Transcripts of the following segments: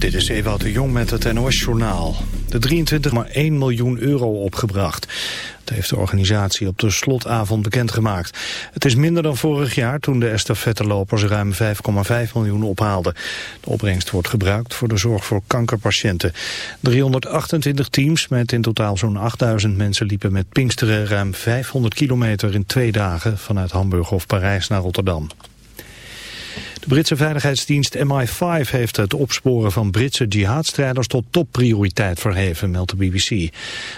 Dit is Ewout de Jong met het NOS-journaal. De 23 maar 1 miljoen euro opgebracht. Dat heeft de organisatie op de slotavond bekendgemaakt. Het is minder dan vorig jaar toen de estafettelopers ruim 5,5 miljoen ophaalden. De opbrengst wordt gebruikt voor de zorg voor kankerpatiënten. 328 teams met in totaal zo'n 8000 mensen liepen met Pinksteren ruim 500 kilometer in twee dagen vanuit Hamburg of Parijs naar Rotterdam. De Britse veiligheidsdienst MI5 heeft het opsporen van Britse jihadstrijders tot topprioriteit verheven, meldt de BBC.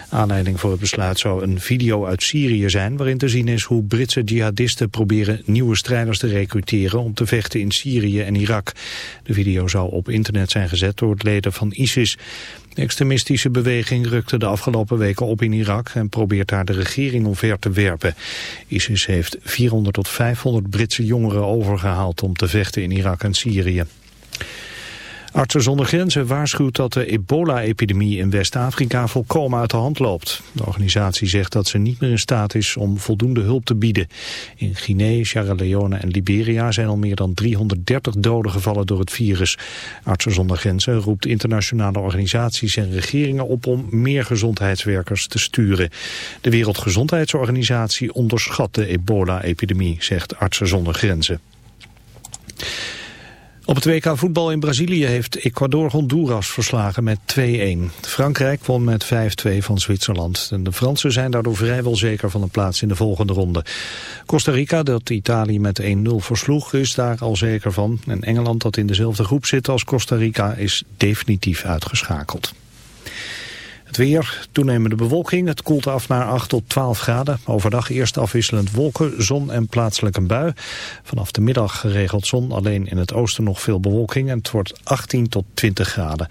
Aanleiding voor het besluit zou een video uit Syrië zijn waarin te zien is hoe Britse jihadisten proberen nieuwe strijders te recruteren om te vechten in Syrië en Irak. De video zou op internet zijn gezet door het leden van ISIS. De extremistische beweging rukte de afgelopen weken op in Irak en probeert daar de regering omver te werpen. ISIS heeft 400 tot 500 Britse jongeren overgehaald om te vechten in Irak en Syrië. Artsen zonder grenzen waarschuwt dat de ebola-epidemie in West-Afrika volkomen uit de hand loopt. De organisatie zegt dat ze niet meer in staat is om voldoende hulp te bieden. In Guinea, Sierra Leone en Liberia zijn al meer dan 330 doden gevallen door het virus. Artsen zonder grenzen roept internationale organisaties en regeringen op om meer gezondheidswerkers te sturen. De Wereldgezondheidsorganisatie onderschat de ebola-epidemie, zegt Artsen zonder grenzen. Op het WK voetbal in Brazilië heeft Ecuador Honduras verslagen met 2-1. Frankrijk won met 5-2 van Zwitserland. En de Fransen zijn daardoor vrijwel zeker van een plaats in de volgende ronde. Costa Rica, dat Italië met 1-0 versloeg, is daar al zeker van. En Engeland, dat in dezelfde groep zit als Costa Rica, is definitief uitgeschakeld. Het weer, toenemende bewolking. Het koelt af naar 8 tot 12 graden. Overdag eerst afwisselend wolken, zon en plaatselijk een bui. Vanaf de middag geregeld zon, alleen in het oosten nog veel bewolking. En het wordt 18 tot 20 graden.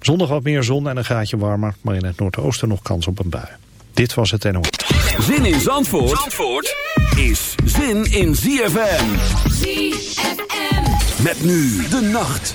Zondag wat meer zon en een graadje warmer. Maar in het noordoosten nog kans op een bui. Dit was het NO. Zin in Zandvoort, Zandvoort is zin in ZFM. ZFM. Met nu de nacht.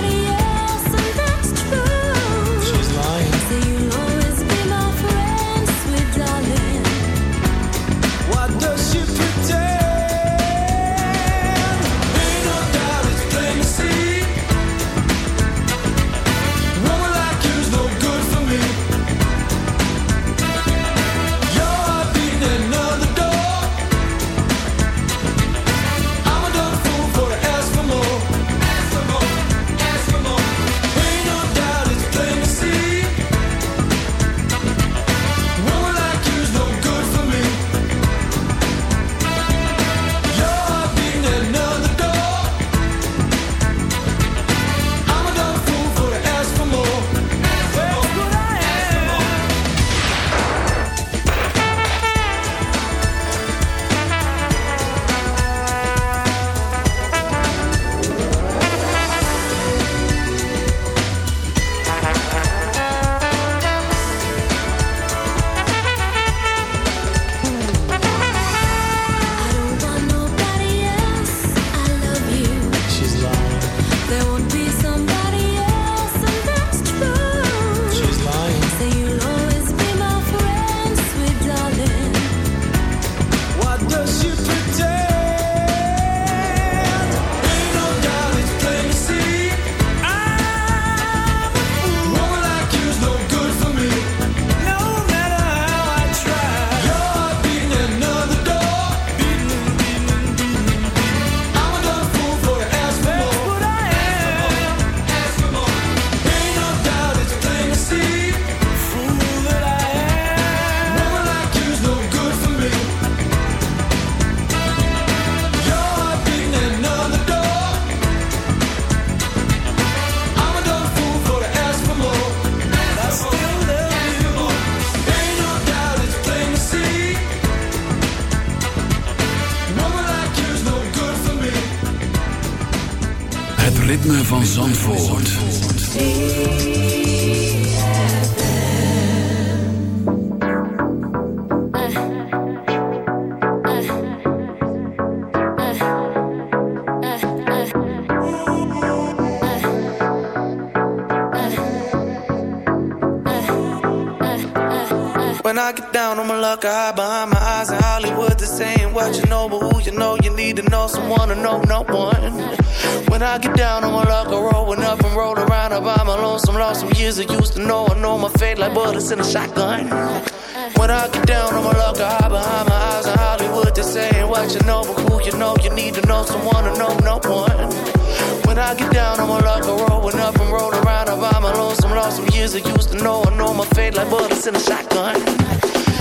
I get down on my luck, I hide behind my eyes in Hollywood. They're saying what you know, but who you know, you need to know someone to know no one. When I get down on my luck, I rolling up and roll around. Buy my lonesome, lost some years I used to know. I know my fate like bullets in a shotgun. When I get down on my luck, I hide behind my eyes in Hollywood. They're saying what you know, but who you know, you need to know someone to know no one. When I get down on my luck, I rolling up and roll around. I buy my lonesome, lost some years I used to know. I know my fate like bullets in a shotgun.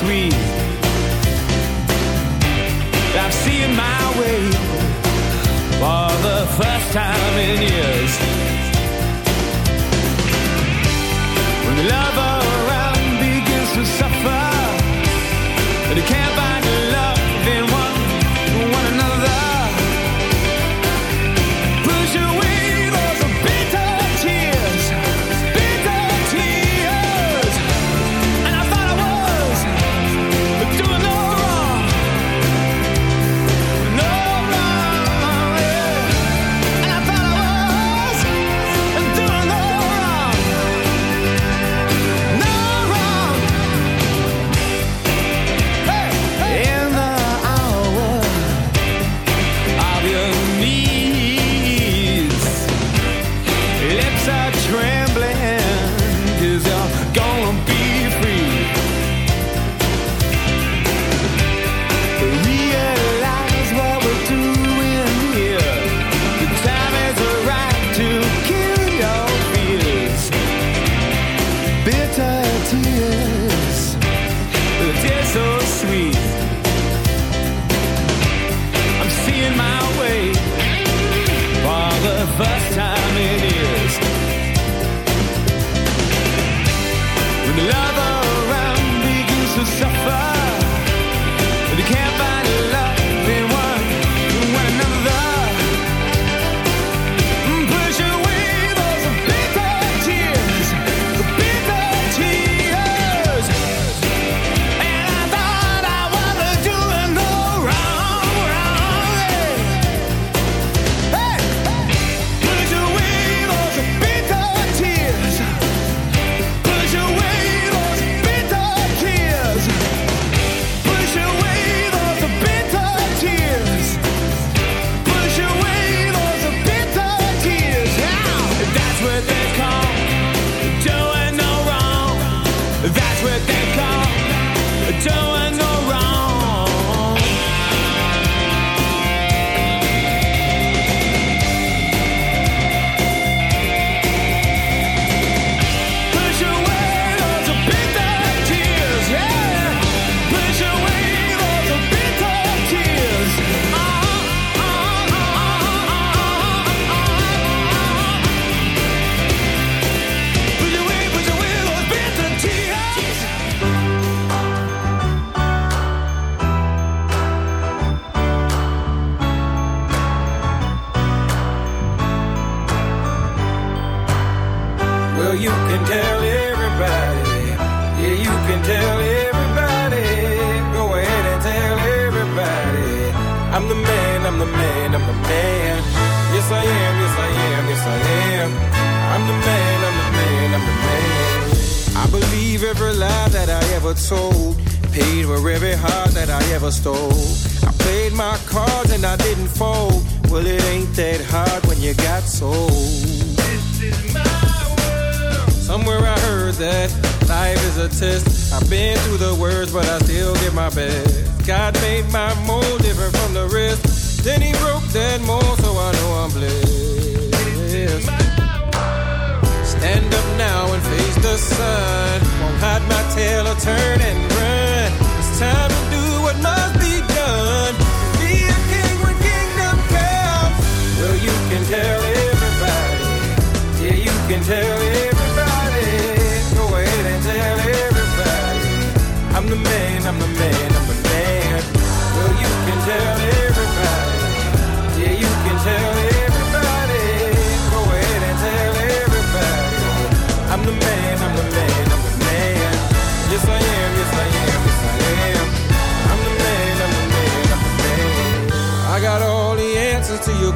sweet. I've seen my way For the first time in years.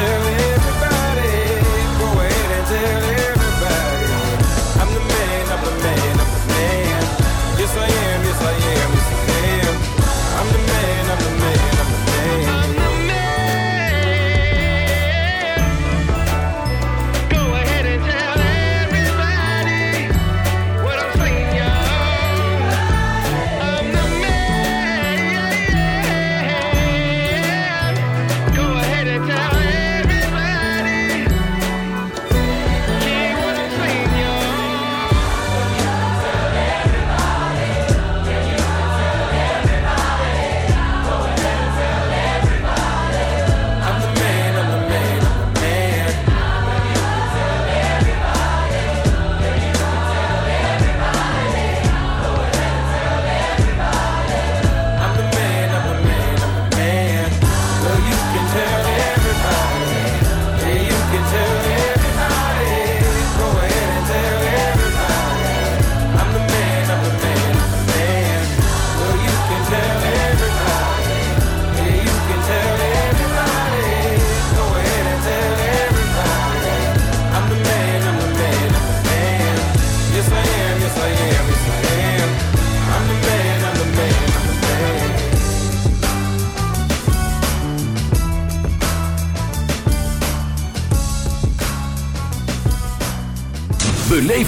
there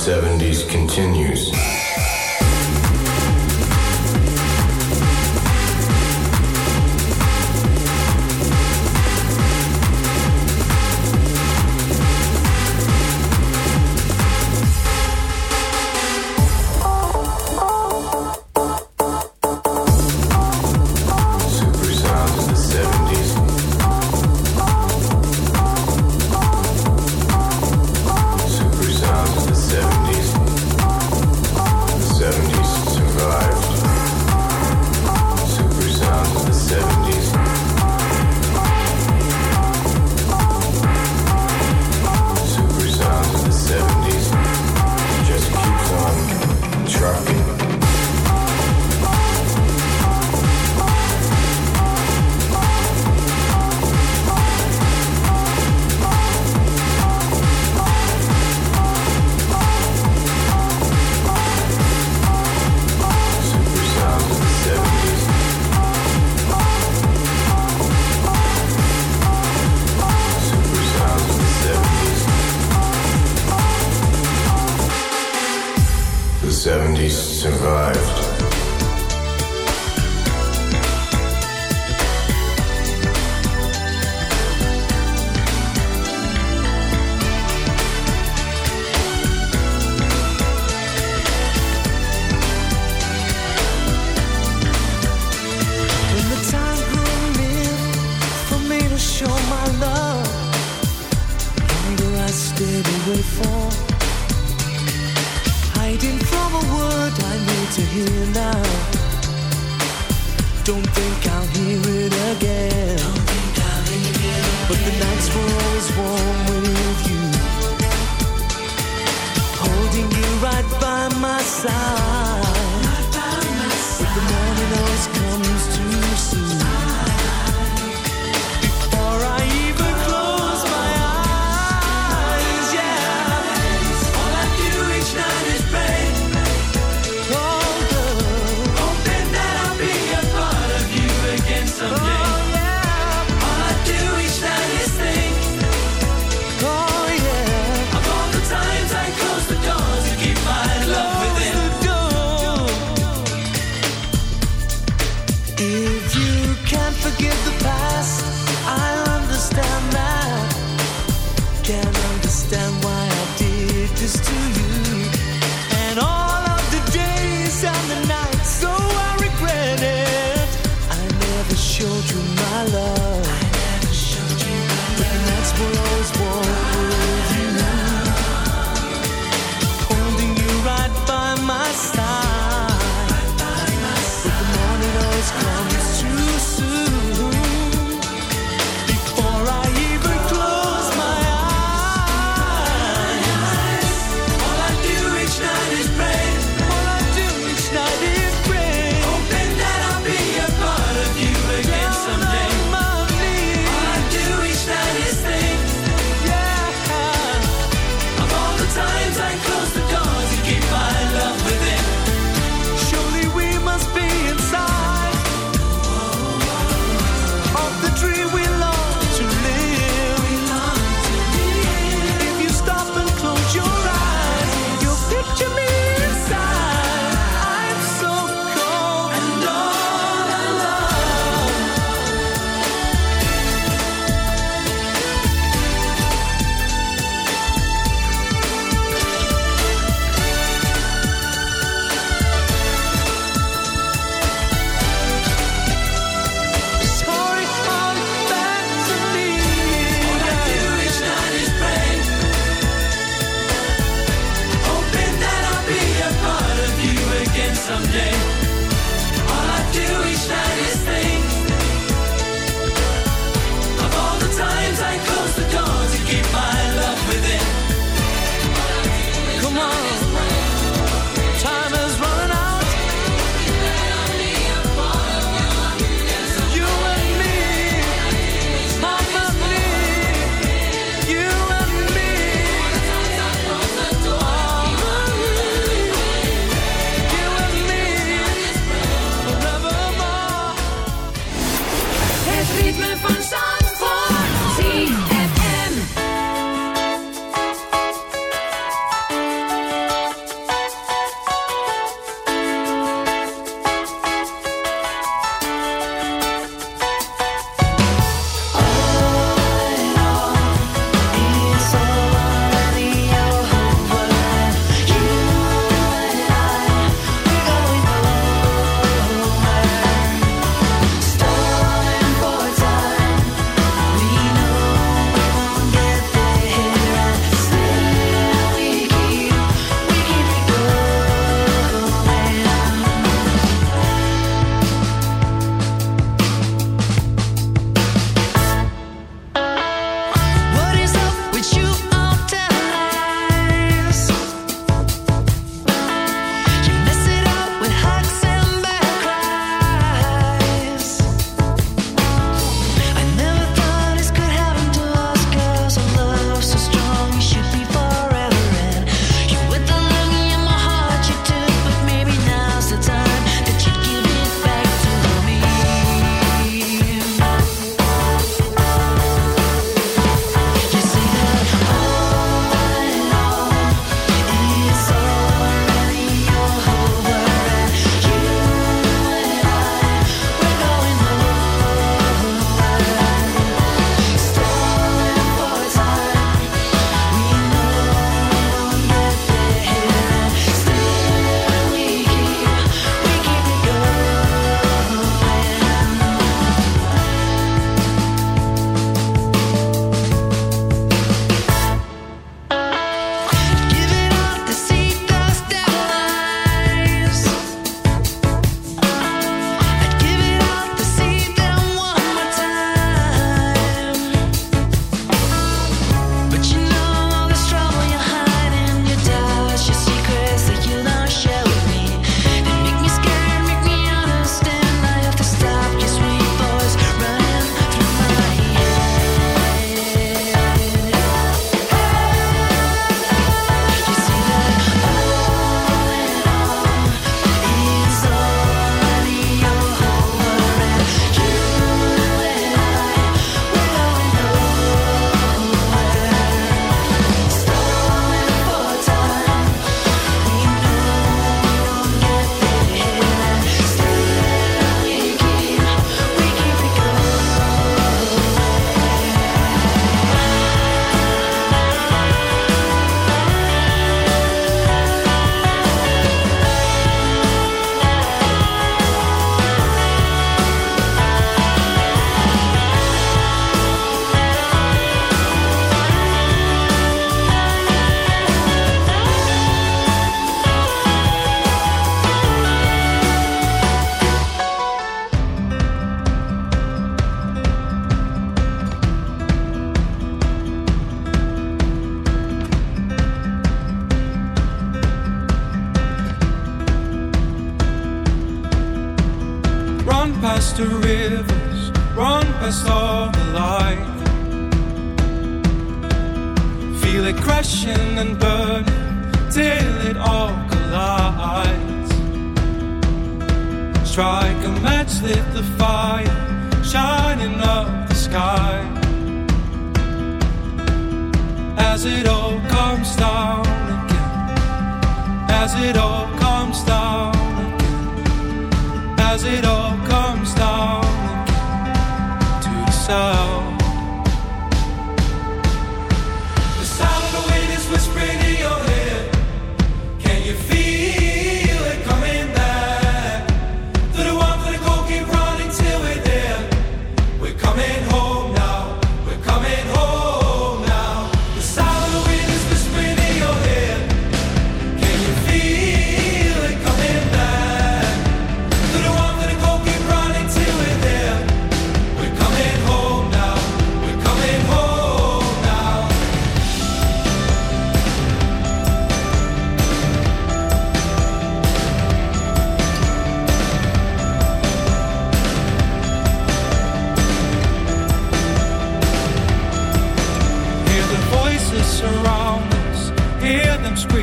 70s continues.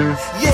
Yeah.